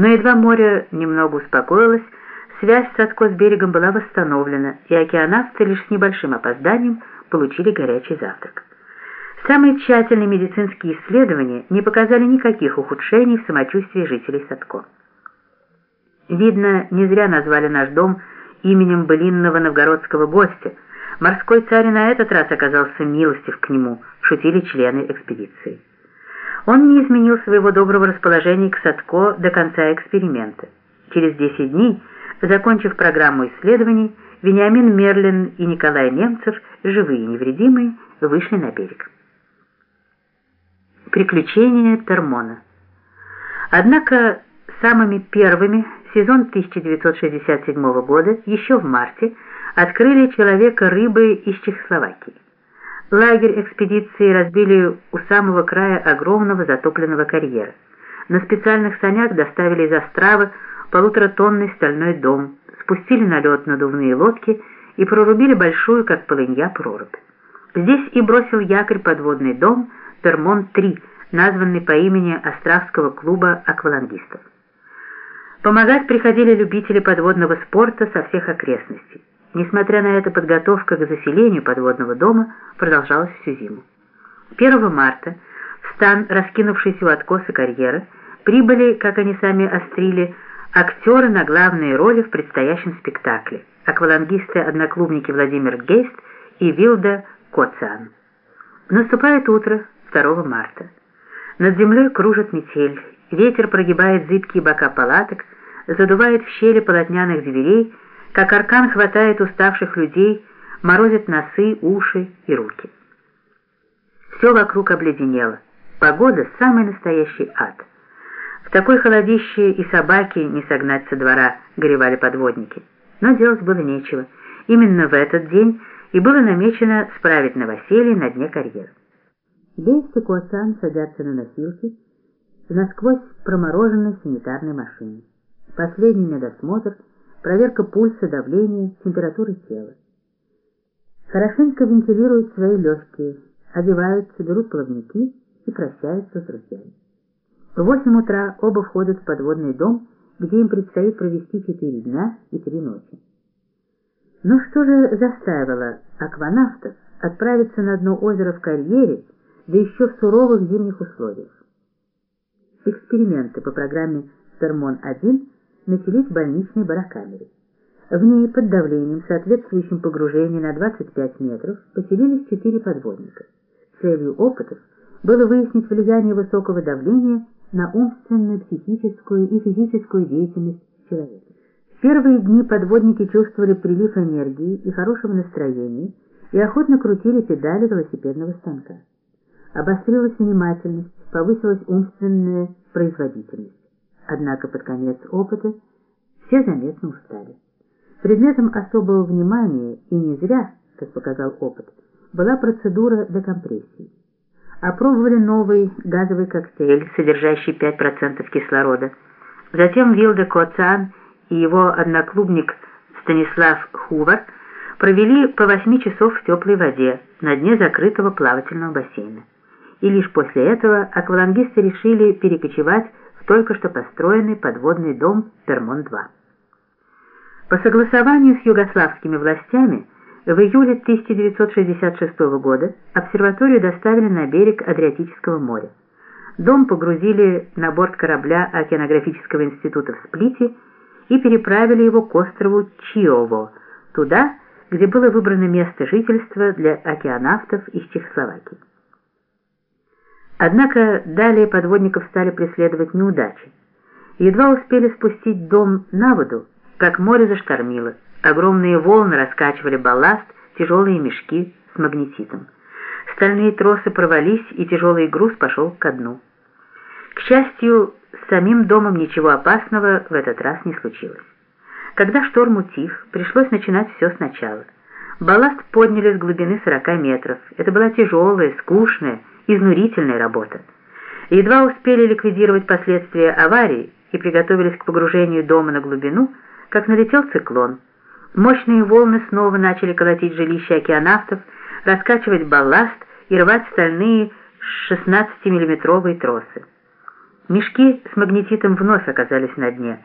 Но едва море немного успокоилось, связь Садко с берегом была восстановлена, и океанавты лишь с небольшим опозданием получили горячий завтрак. Самые тщательные медицинские исследования не показали никаких ухудшений в самочувствии жителей Садко. Видно, не зря назвали наш дом именем былинного новгородского гостя. Морской царь на этот раз оказался милостив к нему, шутили члены экспедиции. Он не изменил своего доброго расположения к Садко до конца эксперимента. Через 10 дней, закончив программу исследований, Вениамин Мерлин и Николай Немцев, живые и невредимые, вышли на берег. Приключения Термона Однако самыми первыми сезон 1967 года, еще в марте, открыли человека-рыбы из Чехословакии. Лагерь экспедиции разбили у самого края огромного затопленного карьера. На специальных санях доставили из островы полуторатонный стальной дом, спустили на лед надувные лодки и прорубили большую, как полынья, прорубь. Здесь и бросил якорь подводный дом «Пермон-3», названный по имени Островского клуба аквалангистов. Помогать приходили любители подводного спорта со всех окрестностей. Несмотря на это, подготовка к заселению подводного дома продолжалась всю зиму. 1 марта в стан, раскинувшийся у откоса карьера, прибыли, как они сами острили, актеры на главные роли в предстоящем спектакле, аквалангисты-одноклубники Владимир Гейст и Вилда Коциан. Наступает утро 2 марта. Над землей кружит метель, ветер прогибает зыбкие бока палаток, задувает в щели полотняных дверей, как аркан хватает уставших людей, морозит носы, уши и руки. Все вокруг обледенело. Погода — самый настоящий ад. В такой холодище и собаки не согнать со двора, горевали подводники. Но делать было нечего. Именно в этот день и было намечено справить новоселье на дне карьера. Бейс и Куасан садятся на носилки в насквозь промороженной санитарной машине. Последний медосмотр, проверка пульса, давления, температуры тела. Хорошенько вентилируют свои легкие, одеваются, берут плавники и прощаются с друзьями. В 8 утра оба входят в подводный дом, где им предстоит провести 4 дня и 3 ночи. Но что же заставило акванавтов отправиться на дно озера в карьере, да еще в суровых зимних условиях. Эксперименты по программе «Термон-1» начались в больничной барокамере. В ней под давлением, соответствующим погружению на 25 метров, поселились четыре подводника. Целью опытов было выяснить влияние высокого давления на умственную, психическую и физическую деятельность человека. В первые дни подводники чувствовали прилив энергии и хорошего настроения и охотно крутили педали велосипедного станка обострилась внимательность, повысилась умственная производительность. Однако под конец опыта все заметно устали. Предметом особого внимания, и не зря, как показал опыт, была процедура декомпрессии. Опробовали новый газовый коктейль, содержащий 5% кислорода. Затем Вилда Коцан и его одноклубник Станислав Хувар провели по 8 часов в теплой воде на дне закрытого плавательного бассейна и лишь после этого аквалангисты решили перекочевать только что построенный подводный дом Пермон-2. По согласованию с югославскими властями в июле 1966 года обсерваторию доставили на берег Адриатического моря. Дом погрузили на борт корабля Океанографического института в Сплите и переправили его к острову Чиово, туда, где было выбрано место жительства для океанавтов из Чехословакии. Однако далее подводников стали преследовать неудачи. Едва успели спустить дом на воду, как море заштормило. Огромные волны раскачивали балласт, тяжелые мешки с магнетитом. Стальные тросы провались, и тяжелый груз пошел ко дну. К счастью, с самим домом ничего опасного в этот раз не случилось. Когда шторм утих, пришлось начинать все сначала. Балласт подняли с глубины 40 метров. Это была тяжелая, скучная, изнурительная работа. Едва успели ликвидировать последствия аварии и приготовились к погружению дома на глубину, как налетел циклон. Мощные волны снова начали колотить жилища океанавтов, раскачивать балласт и рвать стальные 16-миллиметровые тросы. Мешки с магнетитом вновь оказались на дне.